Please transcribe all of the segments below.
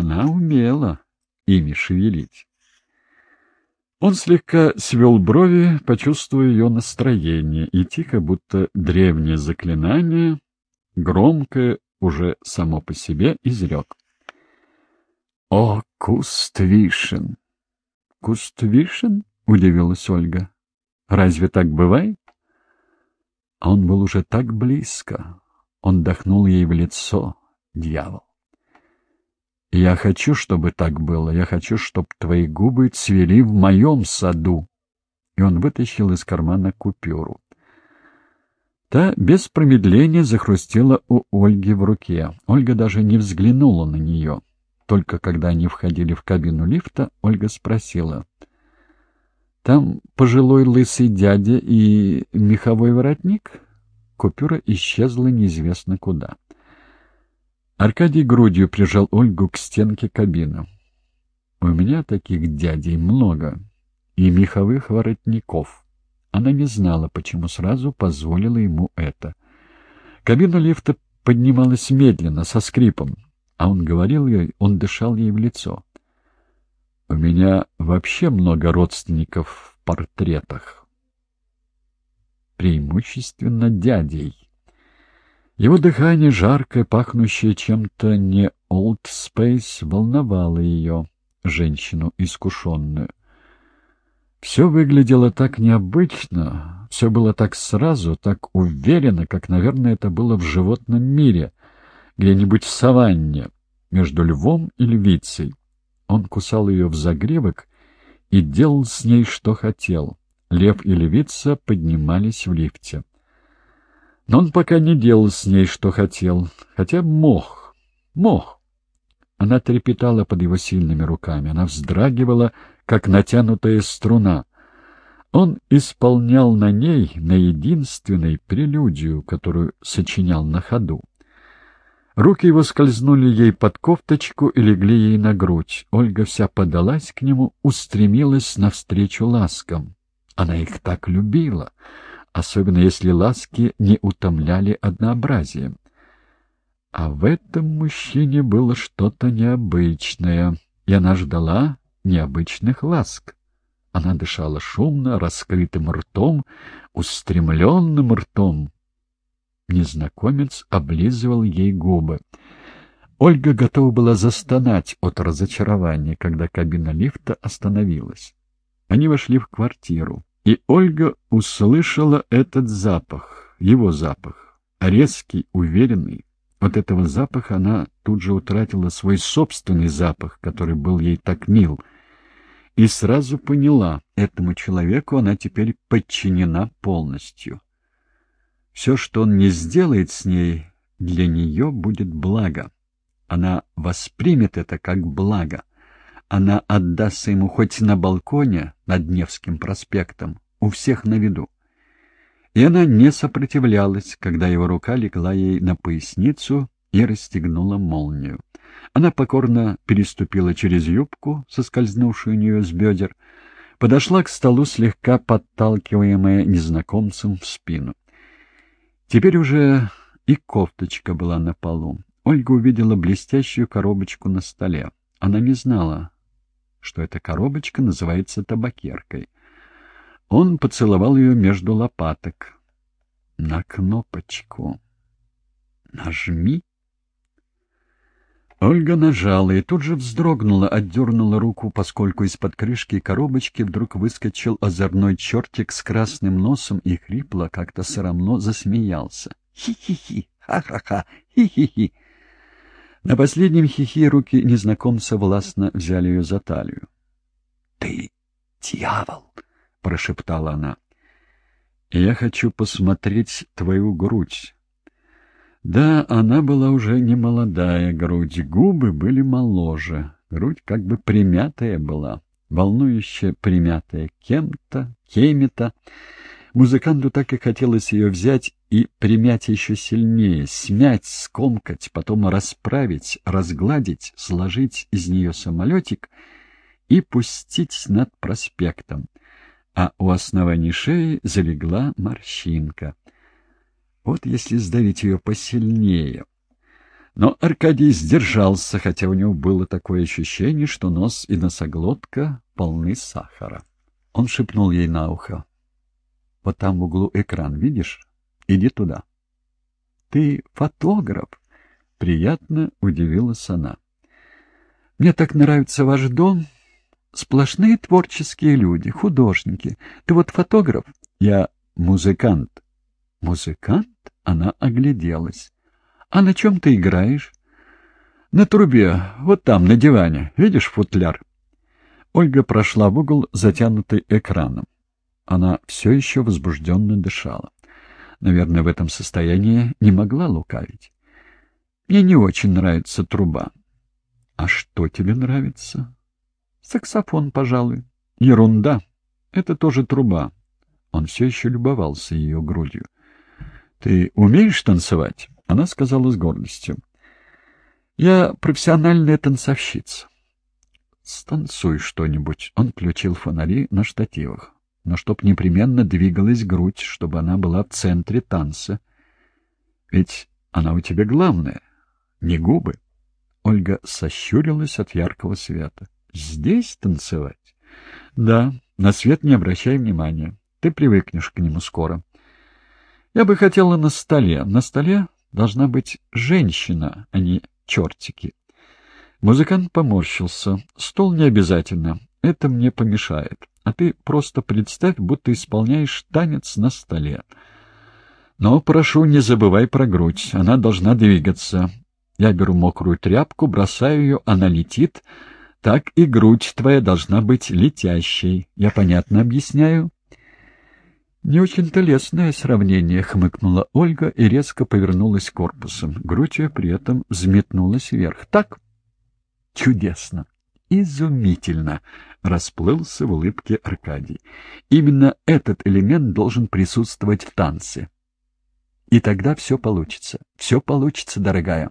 Она умела ими шевелить. Он слегка свел брови, почувствуя ее настроение, и тихо, будто древнее заклинание, громкое уже само по себе, изрек. «О, куст вишен!» «Куст вишен?» — удивилась Ольга. «Разве так бывает?» А он был уже так близко. Он дохнул ей в лицо, дьявол. «Я хочу, чтобы так было. Я хочу, чтобы твои губы цвели в моем саду». И он вытащил из кармана купюру. Та без промедления захрустела у Ольги в руке. Ольга даже не взглянула на нее. Только когда они входили в кабину лифта, Ольга спросила. «Там пожилой лысый дядя и меховой воротник?» Купюра исчезла неизвестно куда. Аркадий грудью прижал Ольгу к стенке кабины. «У меня таких дядей много. И меховых воротников». Она не знала, почему сразу позволила ему это. Кабина лифта поднималась медленно, со скрипом а он говорил ей, он дышал ей в лицо. «У меня вообще много родственников в портретах. Преимущественно дядей». Его дыхание, жаркое, пахнущее чем-то не Old Space, волновало ее, женщину искушенную. Все выглядело так необычно, все было так сразу, так уверенно, как, наверное, это было в животном мире, где-нибудь в саванне, между львом и львицей. Он кусал ее в загребок и делал с ней, что хотел. Лев и львица поднимались в лифте. Но он пока не делал с ней, что хотел, хотя мог, мог. Она трепетала под его сильными руками, она вздрагивала, как натянутая струна. Он исполнял на ней, на единственной прелюдию, которую сочинял на ходу. Руки его скользнули ей под кофточку и легли ей на грудь. Ольга вся подалась к нему, устремилась навстречу ласкам. Она их так любила, особенно если ласки не утомляли однообразием. А в этом мужчине было что-то необычное, и она ждала необычных ласк. Она дышала шумно, раскрытым ртом, устремленным ртом, Незнакомец облизывал ей губы. Ольга готова была застонать от разочарования, когда кабина лифта остановилась. Они вошли в квартиру, и Ольга услышала этот запах, его запах, резкий, уверенный. От этого запаха она тут же утратила свой собственный запах, который был ей так мил, и сразу поняла, этому человеку она теперь подчинена полностью. Все, что он не сделает с ней, для нее будет благо. Она воспримет это как благо. Она отдастся ему хоть на балконе над Невским проспектом, у всех на виду. И она не сопротивлялась, когда его рука легла ей на поясницу и расстегнула молнию. Она покорно переступила через юбку, соскользнувшую у нее с бедер, подошла к столу, слегка подталкиваемая незнакомцем в спину. Теперь уже и кофточка была на полу. Ольга увидела блестящую коробочку на столе. Она не знала, что эта коробочка называется табакеркой. Он поцеловал ее между лопаток. «На кнопочку. Нажми». Ольга нажала и тут же вздрогнула, отдернула руку, поскольку из-под крышки коробочки вдруг выскочил озорной чертик с красным носом и хрипло, как-то срамно засмеялся. «Хи-хи-хи! Ха-ха-ха! Хи-хи-хи!» На последнем хихи руки незнакомца властно взяли ее за талию. «Ты дьявол!» — прошептала она. «Я хочу посмотреть твою грудь». Да, она была уже не молодая грудь, губы были моложе, грудь как бы примятая была, волнующе примятая кем-то, кеми-то. Музыканту так и хотелось ее взять и примять еще сильнее, смять, скомкать, потом расправить, разгладить, сложить из нее самолетик и пустить над проспектом. А у основания шеи залегла морщинка — вот если сдавить ее посильнее. Но Аркадий сдержался, хотя у него было такое ощущение, что нос и носоглотка полны сахара. Он шепнул ей на ухо. — Вот там в углу экран, видишь? Иди туда. — Ты фотограф? — приятно удивилась она. — Мне так нравится ваш дом. Сплошные творческие люди, художники. Ты вот фотограф? Я музыкант. Музыкант? Она огляделась. А на чем ты играешь? На трубе, вот там, на диване. Видишь футляр? Ольга прошла в угол, затянутый экраном. Она все еще возбужденно дышала. Наверное, в этом состоянии не могла лукавить. Мне не очень нравится труба. А что тебе нравится? Саксофон, пожалуй. Ерунда. Это тоже труба. Он все еще любовался ее грудью. Ты умеешь танцевать? Она сказала с гордостью. Я профессиональная танцовщица. Станцуй что-нибудь. Он включил фонари на штативах но чтоб непременно двигалась грудь, чтобы она была в центре танца. Ведь она у тебя главная, не губы. Ольга сощурилась от яркого света. Здесь танцевать? Да, на свет не обращай внимания. Ты привыкнешь к нему скоро. Я бы хотела на столе. На столе должна быть женщина, а не чертики. Музыкант поморщился. Стол не обязательно. Это мне помешает а ты просто представь, будто исполняешь танец на столе. Но, прошу, не забывай про грудь, она должна двигаться. Я беру мокрую тряпку, бросаю ее, она летит. Так и грудь твоя должна быть летящей. Я понятно объясняю? «Не очень-то лестное сравнение», — хмыкнула Ольга и резко повернулась корпусом. Грудь ее при этом взметнулась вверх. «Так?» «Чудесно!» Изумительно!» — расплылся в улыбке Аркадий. «Именно этот элемент должен присутствовать в танце. И тогда все получится. Все получится, дорогая».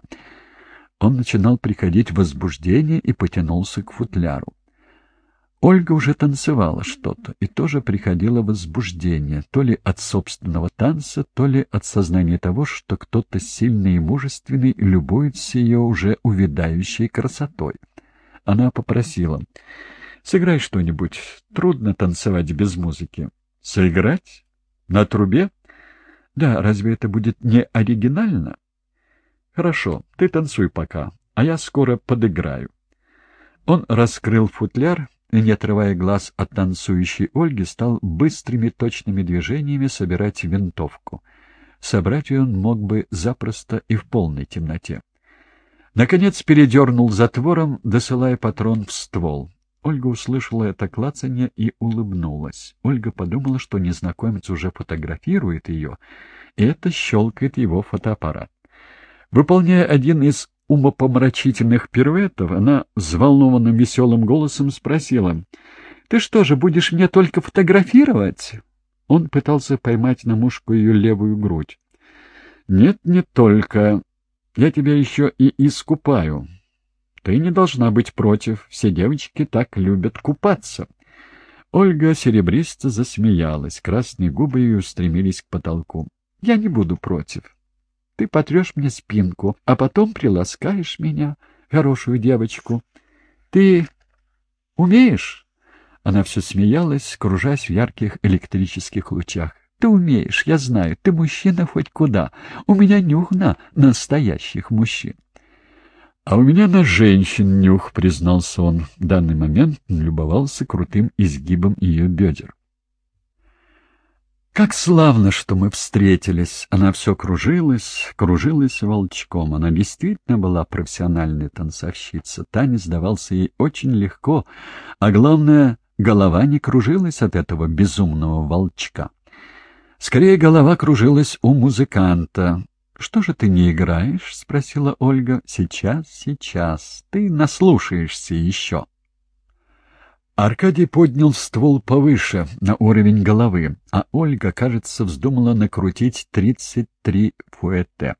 Он начинал приходить в возбуждение и потянулся к футляру. Ольга уже танцевала что-то, и тоже приходило возбуждение, то ли от собственного танца, то ли от сознания того, что кто-то сильный и мужественный любуется ее уже увядающей красотой. Она попросила. «Сыграй что-нибудь. Трудно танцевать без музыки». «Сыграть? На трубе?» «Да, разве это будет не оригинально?» «Хорошо, ты танцуй пока, а я скоро подыграю». Он раскрыл футляр и, не отрывая глаз от танцующей Ольги, стал быстрыми точными движениями собирать винтовку. Собрать ее он мог бы запросто и в полной темноте. Наконец передернул затвором, досылая патрон в ствол. Ольга услышала это клацанье и улыбнулась. Ольга подумала, что незнакомец уже фотографирует ее, и это щелкает его фотоаппарат. Выполняя один из умопомрачительных пируэтов, она взволнованным веселым голосом спросила, «Ты что же, будешь мне только фотографировать?» Он пытался поймать на мушку ее левую грудь. «Нет, не только. Я тебя еще и искупаю. Ты не должна быть против. Все девочки так любят купаться. Ольга серебристо засмеялась. Красные губы ее устремились к потолку. Я не буду против. Ты потрешь мне спинку, а потом приласкаешь меня, хорошую девочку. Ты умеешь? Она все смеялась, кружась в ярких электрических лучах. Ты умеешь, я знаю, ты мужчина хоть куда. У меня нюх на настоящих мужчин. А у меня на женщин нюх, признался он. В данный момент любовался крутым изгибом ее бедер. Как славно, что мы встретились. Она все кружилась, кружилась волчком. Она действительно была профессиональной танцовщица. Танец давался ей очень легко, а главное, голова не кружилась от этого безумного волчка. Скорее голова кружилась у музыканта. «Что же ты не играешь?» — спросила Ольга. «Сейчас, сейчас. Ты наслушаешься еще». Аркадий поднял ствол повыше, на уровень головы, а Ольга, кажется, вздумала накрутить 33 фуэте.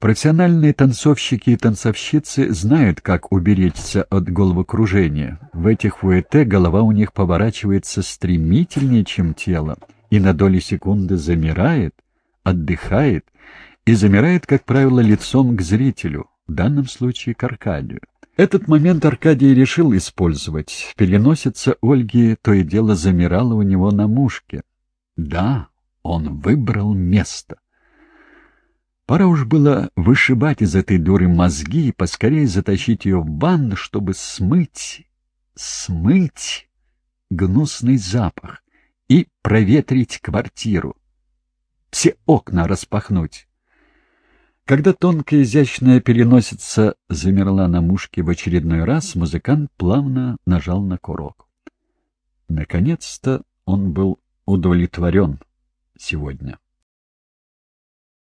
Профессиональные танцовщики и танцовщицы знают, как уберечься от головокружения. В этих фуэте голова у них поворачивается стремительнее, чем тело и на доли секунды замирает, отдыхает и замирает, как правило, лицом к зрителю, в данном случае к Аркадию. Этот момент Аркадий решил использовать. Переносица Ольги то и дело замирала у него на мушке. Да, он выбрал место. Пора уж было вышибать из этой дуры мозги и поскорее затащить ее в ванну, чтобы смыть, смыть гнусный запах и проветрить квартиру. Все окна распахнуть. Когда тонкая изящная переносица замерла на мушке в очередной раз, музыкант плавно нажал на курок. Наконец-то он был удовлетворен сегодня.